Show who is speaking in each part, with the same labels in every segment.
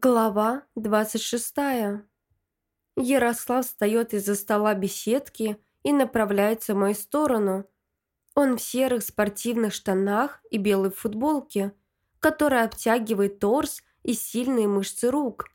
Speaker 1: Глава 26. Ярослав встает из-за стола беседки и направляется в мою сторону. Он в серых спортивных штанах и белой футболке, которая обтягивает торс и сильные мышцы рук.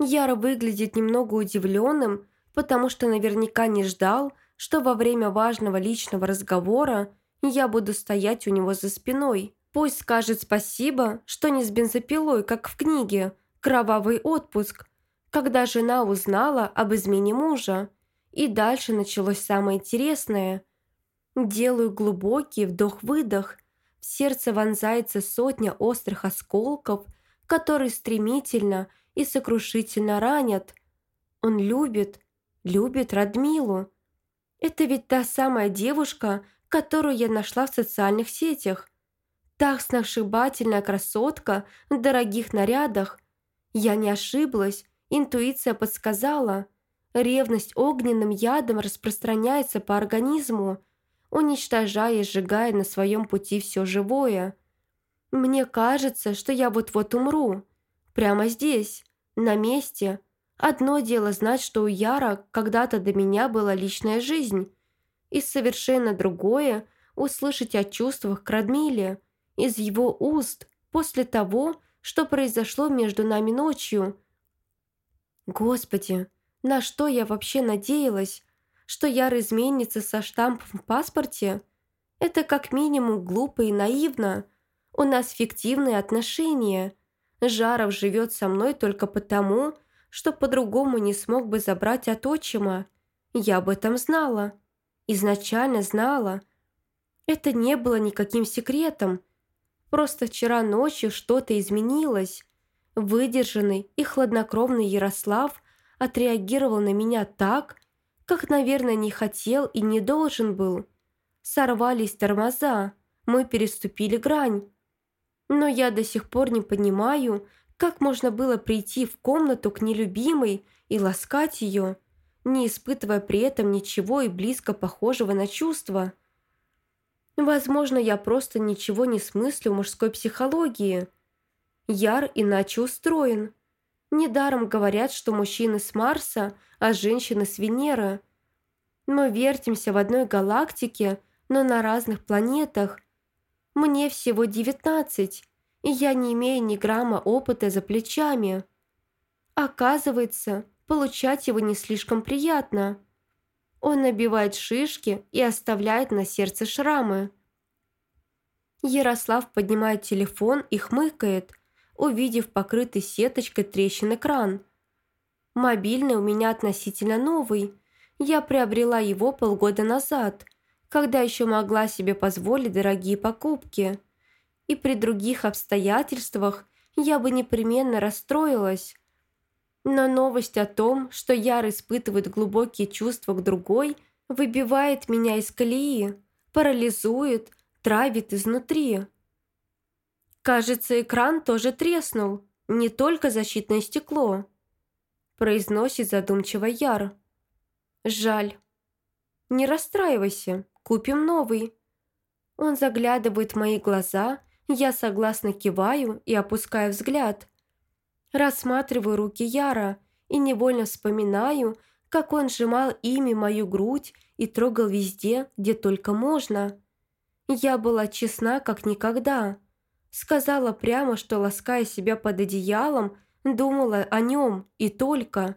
Speaker 1: Яро выглядит немного удивленным, потому что наверняка не ждал, что во время важного личного разговора я буду стоять у него за спиной. Пусть скажет спасибо, что не с бензопилой, как в книге – кровавый отпуск, когда жена узнала об измене мужа. И дальше началось самое интересное. Делаю глубокий вдох-выдох. В сердце вонзается сотня острых осколков, которые стремительно и сокрушительно ранят. Он любит, любит Радмилу. Это ведь та самая девушка, которую я нашла в социальных сетях. Та сногсшибательная красотка в дорогих нарядах – я не ошиблась, интуиция подсказала. Ревность огненным ядом распространяется по организму, уничтожая и сжигая на своем пути все живое. Мне кажется, что я вот-вот умру. Прямо здесь, на месте. Одно дело знать, что у Яра когда-то до меня была личная жизнь. И совершенно другое – услышать о чувствах к Радмиле из его уст после того, что произошло между нами ночью. Господи, на что я вообще надеялась? Что я изменница со штампом в паспорте? Это как минимум глупо и наивно. У нас фиктивные отношения. Жаров живет со мной только потому, что по-другому не смог бы забрать от отчима. Я об этом знала. Изначально знала. Это не было никаким секретом. Просто вчера ночью что-то изменилось. Выдержанный и хладнокровный Ярослав отреагировал на меня так, как, наверное, не хотел и не должен был. Сорвались тормоза, мы переступили грань. Но я до сих пор не понимаю, как можно было прийти в комнату к нелюбимой и ласкать ее, не испытывая при этом ничего и близко похожего на чувства – Возможно, я просто ничего не смыслю в мужской психологии. Яр иначе устроен. Недаром говорят, что мужчины с Марса, а женщины с Венеры. Мы вертимся в одной галактике, но на разных планетах. Мне всего девятнадцать, и я не имею ни грамма опыта за плечами. Оказывается, получать его не слишком приятно. Он набивает шишки и оставляет на сердце шрамы. Ярослав поднимает телефон и хмыкает, увидев покрытый сеточкой трещин экран. Мобильный у меня относительно новый. Я приобрела его полгода назад, когда еще могла себе позволить дорогие покупки. И при других обстоятельствах я бы непременно расстроилась. Но новость о том, что Яр испытывает глубокие чувства к другой, выбивает меня из колеи, парализует, травит изнутри. Кажется, экран тоже треснул, не только защитное стекло. Произносит задумчиво Яр. Жаль. Не расстраивайся, купим новый. Он заглядывает в мои глаза, я согласно киваю и опускаю взгляд – Рассматриваю руки Яра и невольно вспоминаю, как он сжимал ими мою грудь и трогал везде, где только можно. Я была честна, как никогда. Сказала прямо, что, лаская себя под одеялом, думала о нем и только.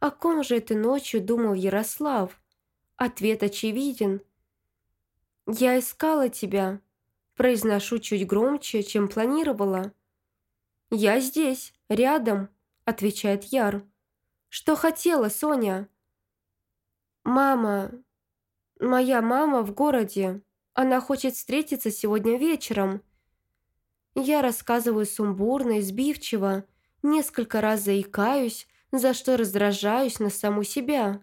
Speaker 1: О ком же этой ночью думал Ярослав? Ответ очевиден. «Я искала тебя», произношу чуть громче, чем планировала. «Я здесь, рядом», – отвечает Яр. «Что хотела, Соня?» «Мама... Моя мама в городе. Она хочет встретиться сегодня вечером». Я рассказываю сумбурно и сбивчиво, несколько раз заикаюсь, за что раздражаюсь на саму себя.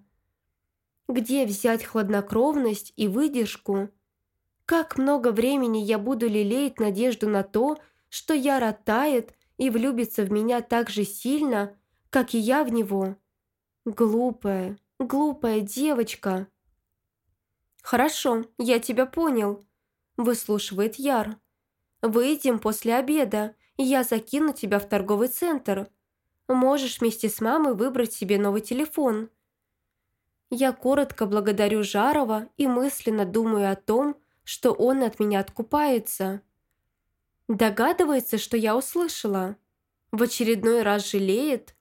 Speaker 1: Где взять хладнокровность и выдержку? Как много времени я буду лелеять надежду на то, что Яра тает и влюбится в меня так же сильно, как и я в него. Глупая, глупая девочка. «Хорошо, я тебя понял», – выслушивает Яр. «Выйдем после обеда, и я закину тебя в торговый центр. Можешь вместе с мамой выбрать себе новый телефон». Я коротко благодарю Жарова и мысленно думаю о том, что он от меня откупается. Догадывается, что я услышала. В очередной раз жалеет.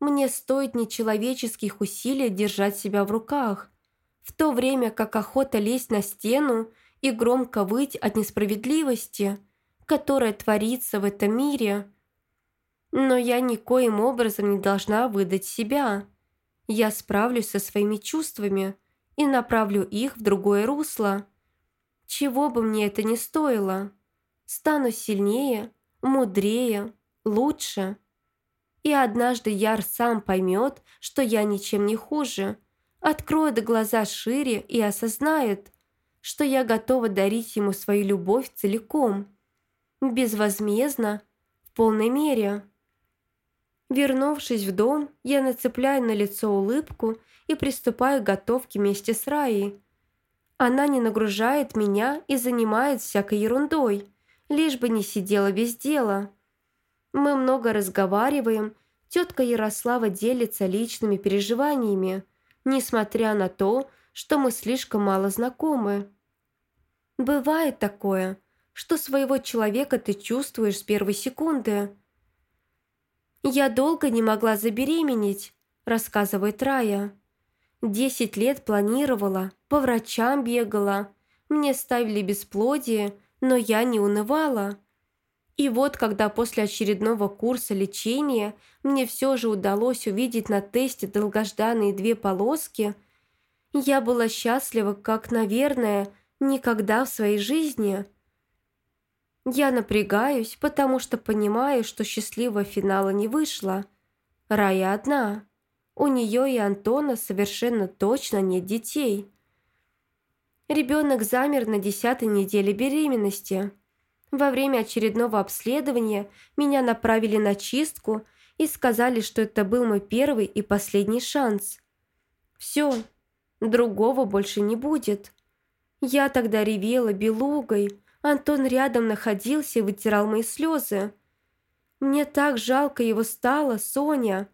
Speaker 1: Мне стоит нечеловеческих усилий держать себя в руках, в то время как охота лезть на стену и громко выть от несправедливости, которая творится в этом мире. Но я никоим образом не должна выдать себя. Я справлюсь со своими чувствами и направлю их в другое русло. Чего бы мне это ни стоило. Стану сильнее, мудрее, лучше. И однажды Яр сам поймет, что я ничем не хуже, откроет глаза шире и осознает, что я готова дарить ему свою любовь целиком, безвозмездно, в полной мере. Вернувшись в дом, я нацепляю на лицо улыбку и приступаю к готовке вместе с Раей. Она не нагружает меня и занимает всякой ерундой, лишь бы не сидела без дела. Мы много разговариваем, тетка Ярослава делится личными переживаниями, несмотря на то, что мы слишком мало знакомы. Бывает такое, что своего человека ты чувствуешь с первой секунды – «Я долго не могла забеременеть», – рассказывает Рая. «Десять лет планировала, по врачам бегала. Мне ставили бесплодие, но я не унывала. И вот, когда после очередного курса лечения мне все же удалось увидеть на тесте долгожданные две полоски, я была счастлива, как, наверное, никогда в своей жизни – я напрягаюсь, потому что понимаю, что счастливого финала не вышло. Рая одна. У нее и Антона совершенно точно нет детей. Ребенок замер на десятой неделе беременности. Во время очередного обследования меня направили на чистку и сказали, что это был мой первый и последний шанс. Все, другого больше не будет. Я тогда ревела белугой, Антон рядом находился и вытирал мои слезы. Мне так жалко его стало, Соня.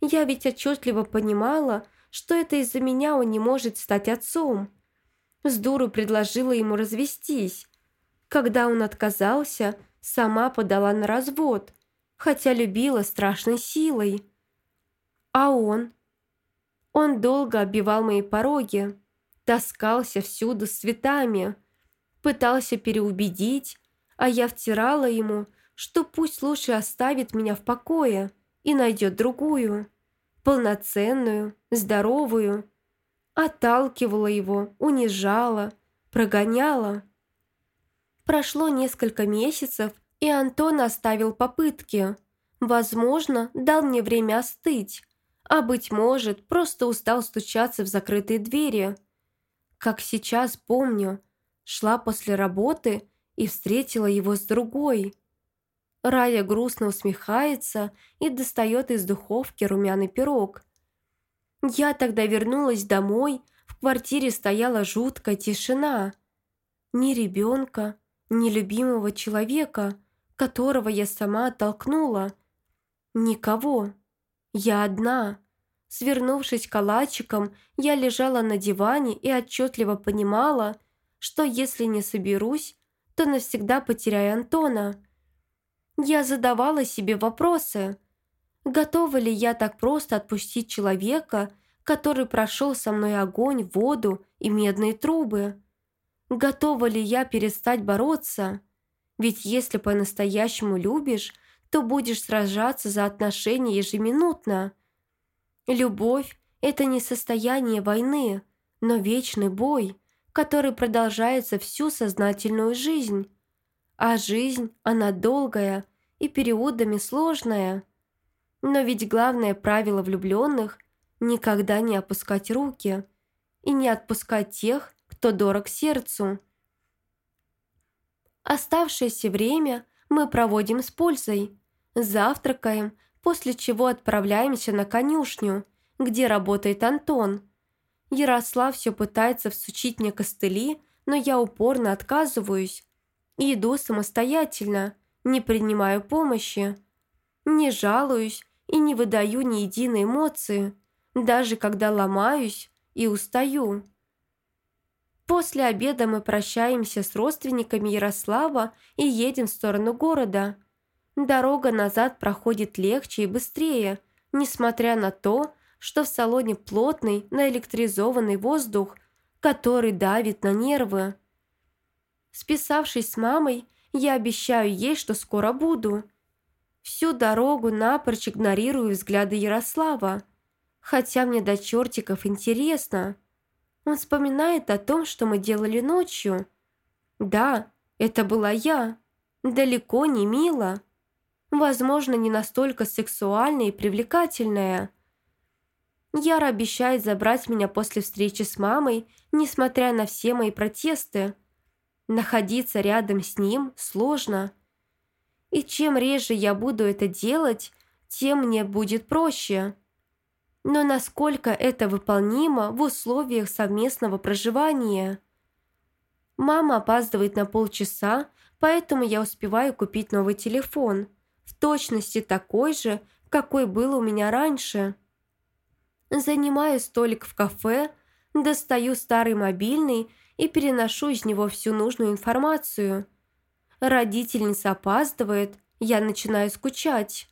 Speaker 1: Я ведь отчетливо понимала, что это из-за меня он не может стать отцом. С дуру предложила ему развестись. Когда он отказался, сама подала на развод, хотя любила страшной силой. А он? Он долго оббивал мои пороги, таскался всюду с цветами, пытался переубедить, а я втирала ему, что пусть лучше оставит меня в покое и найдет другую, полноценную, здоровую. Отталкивала его, унижала, прогоняла. Прошло несколько месяцев, и Антон оставил попытки. Возможно, дал мне время остыть, а, быть может, просто устал стучаться в закрытые двери. Как сейчас помню, Шла после работы и встретила его с другой. Рая грустно усмехается и достает из духовки румяный пирог. Я тогда вернулась домой, в квартире стояла жуткая тишина. Ни ребенка, ни любимого человека, которого я сама оттолкнула. Никого. Я одна. Свернувшись калачиком, я лежала на диване и отчетливо понимала, что если не соберусь, то навсегда потеряю Антона. Я задавала себе вопросы. Готова ли я так просто отпустить человека, который прошел со мной огонь, воду и медные трубы? Готова ли я перестать бороться? Ведь если по-настоящему любишь, то будешь сражаться за отношения ежеминутно. Любовь – это не состояние войны, но вечный бой – который продолжается всю сознательную жизнь. А жизнь, она долгая и периодами сложная. Но ведь главное правило влюбленных – никогда не опускать руки и не отпускать тех, кто дорог сердцу. Оставшееся время мы проводим с пользой, завтракаем, после чего отправляемся на конюшню, где работает Антон – Ярослав все пытается всучить мне костыли, но я упорно отказываюсь. Иду самостоятельно, не принимаю помощи. Не жалуюсь и не выдаю ни единой эмоции, даже когда ломаюсь и устаю. После обеда мы прощаемся с родственниками Ярослава и едем в сторону города. Дорога назад проходит легче и быстрее, несмотря на то, что в салоне плотный, наэлектризованный воздух, который давит на нервы. Списавшись с мамой, я обещаю ей, что скоро буду. Всю дорогу напрочь игнорирую взгляды Ярослава, хотя мне до чертиков интересно – он вспоминает о том, что мы делали ночью. Да, это была я. Далеко не мило. Возможно, не настолько сексуальная и привлекательная. Яра обещает забрать меня после встречи с мамой, несмотря на все мои протесты. Находиться рядом с ним сложно. И чем реже я буду это делать, тем мне будет проще. Но насколько это выполнимо в условиях совместного проживания? Мама опаздывает на полчаса, поэтому я успеваю купить новый телефон, в точности такой же, какой был у меня раньше. Занимаю столик в кафе, достаю старый мобильный и переношу из него всю нужную информацию. Родительница опаздывает, я начинаю скучать.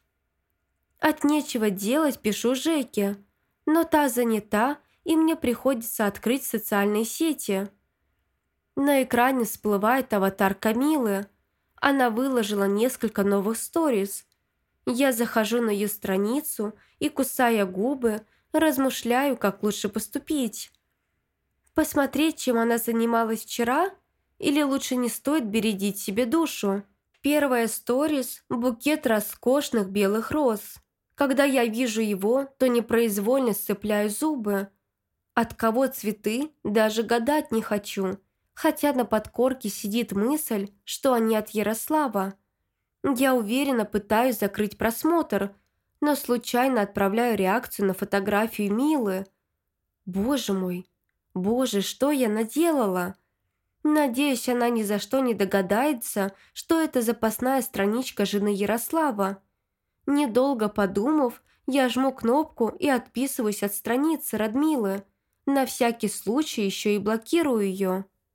Speaker 1: От нечего делать пишу Жеке, но та занята, и мне приходится открыть социальные сети. На экране всплывает аватар Камилы. Она выложила несколько новых сториз. Я захожу на ее страницу и, кусая губы, размышляю, как лучше поступить. Посмотреть, чем она занималась вчера, или лучше не стоит бередить себе душу. Первая сторис – букет роскошных белых роз. Когда я вижу его, то непроизвольно сцепляю зубы. От кого цветы, даже гадать не хочу, хотя на подкорке сидит мысль, что они от Ярослава. Я уверенно пытаюсь закрыть просмотр, но случайно отправляю реакцию на фотографию Милы. Боже мой, боже, что я наделала? Надеюсь, она ни за что не догадается, что это запасная страничка жены Ярослава. Недолго подумав, я жму кнопку и отписываюсь от страницы Радмилы. На всякий случай еще и блокирую ее.